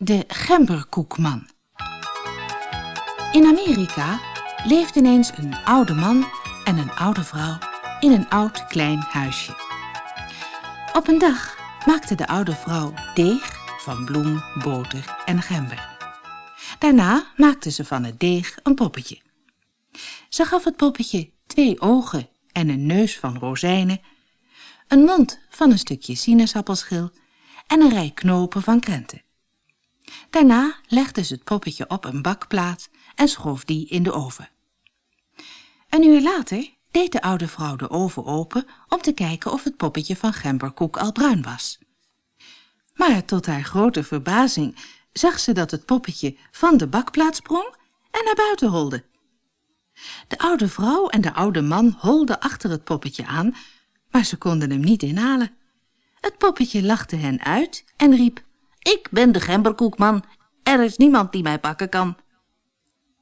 De gemberkoekman. In Amerika leeft ineens een oude man en een oude vrouw in een oud klein huisje. Op een dag maakte de oude vrouw deeg van bloem, boter en gember. Daarna maakte ze van het deeg een poppetje. Ze gaf het poppetje twee ogen en een neus van rozijnen, een mond van een stukje sinaasappelschil en een rij knopen van krenten. Daarna legde ze het poppetje op een bakplaat en schoof die in de oven. Een uur later deed de oude vrouw de oven open om te kijken of het poppetje van gemberkoek al bruin was. Maar tot haar grote verbazing zag ze dat het poppetje van de bakplaat sprong en naar buiten holde. De oude vrouw en de oude man holden achter het poppetje aan, maar ze konden hem niet inhalen. Het poppetje lachte hen uit en riep, ik ben de gemberkoekman, er is niemand die mij pakken kan.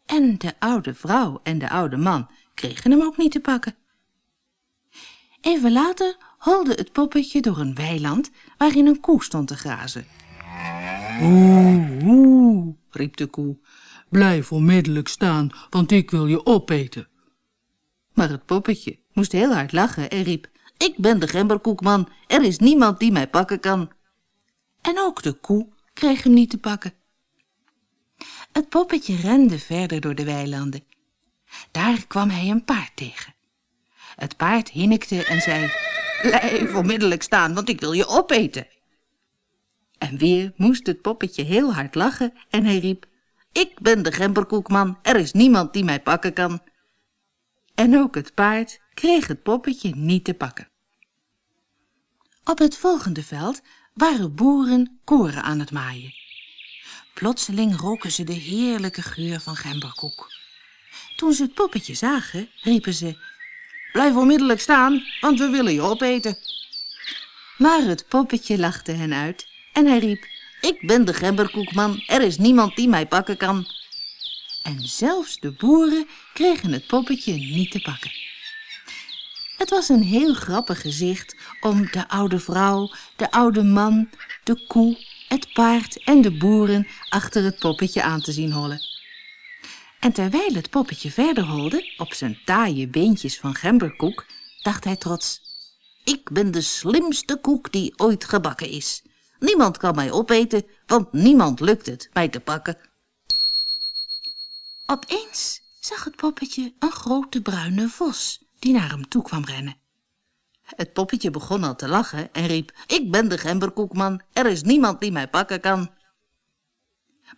En de oude vrouw en de oude man kregen hem ook niet te pakken. Even later holde het poppetje door een weiland waarin een koe stond te grazen. Oeh, oeh, riep de koe, blijf onmiddellijk staan, want ik wil je opeten. Maar het poppetje moest heel hard lachen en riep, ik ben de gemberkoekman, er is niemand die mij pakken kan. En ook de koe kreeg hem niet te pakken. Het poppetje rende verder door de weilanden. Daar kwam hij een paard tegen. Het paard hinnikte en zei, blijf onmiddellijk staan, want ik wil je opeten. En weer moest het poppetje heel hard lachen en hij riep, ik ben de gemberkoekman, er is niemand die mij pakken kan. En ook het paard kreeg het poppetje niet te pakken. Op het volgende veld waren boeren koren aan het maaien. Plotseling roken ze de heerlijke geur van gemberkoek. Toen ze het poppetje zagen, riepen ze, blijf onmiddellijk staan, want we willen je opeten. Maar het poppetje lachte hen uit en hij riep, ik ben de gemberkoekman, er is niemand die mij pakken kan. En zelfs de boeren kregen het poppetje niet te pakken. Het was een heel grappig gezicht om de oude vrouw, de oude man, de koe, het paard en de boeren achter het poppetje aan te zien hollen. En terwijl het poppetje verder holde, op zijn taaie beentjes van gemberkoek, dacht hij trots, ik ben de slimste koek die ooit gebakken is. Niemand kan mij opeten, want niemand lukt het mij te pakken. Opeens zag het poppetje een grote bruine vos die naar hem toe kwam rennen. Het poppetje begon al te lachen en riep, ik ben de gemberkoekman, er is niemand die mij pakken kan.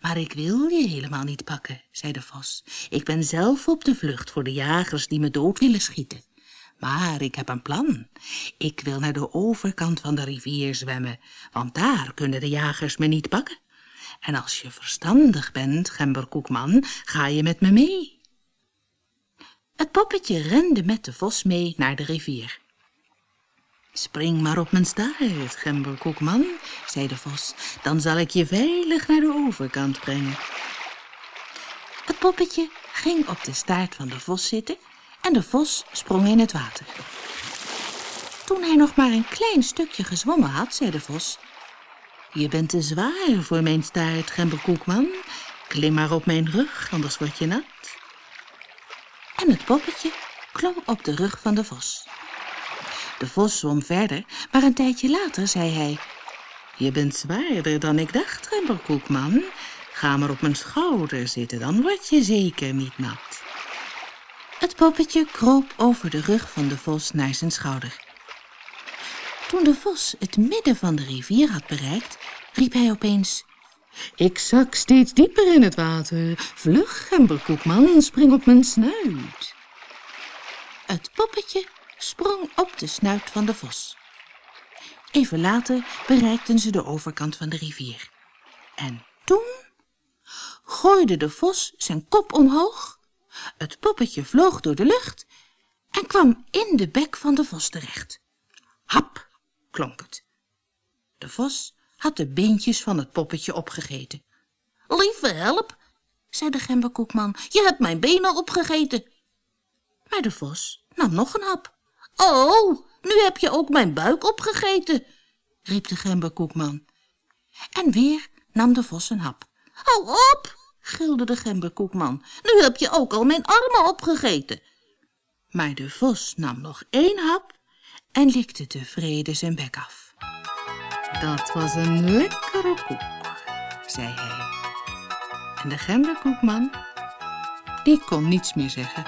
Maar ik wil je helemaal niet pakken, zei de vos. Ik ben zelf op de vlucht voor de jagers die me dood willen schieten. Maar ik heb een plan. Ik wil naar de overkant van de rivier zwemmen, want daar kunnen de jagers me niet pakken. En als je verstandig bent, gemberkoekman, ga je met me mee. Het poppetje rende met de vos mee naar de rivier. Spring maar op mijn staart, gemberkoekman, zei de vos. Dan zal ik je veilig naar de overkant brengen. Het poppetje ging op de staart van de vos zitten en de vos sprong in het water. Toen hij nog maar een klein stukje gezwommen had, zei de vos... Je bent te zwaar voor mijn staart, gemberkoekman. Klim maar op mijn rug, anders word je nat. En het poppetje klom op de rug van de vos. De vos zwom verder, maar een tijdje later zei hij... Je bent zwaarder dan ik dacht, gemberkoekman. Ga maar op mijn schouder zitten, dan word je zeker niet nat. Het poppetje kroop over de rug van de vos naar zijn schouder. Toen de vos het midden van de rivier had bereikt, riep hij opeens... Ik zak steeds dieper in het water. Vlug, gemberkoekman, spring op mijn snuit. Het poppetje sprong op de snuit van de vos. Even later bereikten ze de overkant van de rivier. En toen gooide de vos zijn kop omhoog, het poppetje vloog door de lucht en kwam in de bek van de vos terecht. Hap, klonk het. De vos had de beentjes van het poppetje opgegeten. Lieve help, zei de gemberkoekman, je hebt mijn benen opgegeten. Maar de vos nam nog een hap. Oh, nu heb je ook mijn buik opgegeten, riep de gemberkoekman. En weer nam de vos een hap. Hou op, gilde de gemberkoekman, nu heb je ook al mijn armen opgegeten. Maar de vos nam nog één hap en likte tevreden zijn bek af. Dat was een lekkere koek, zei hij. En de gemberkoekman, die kon niets meer zeggen.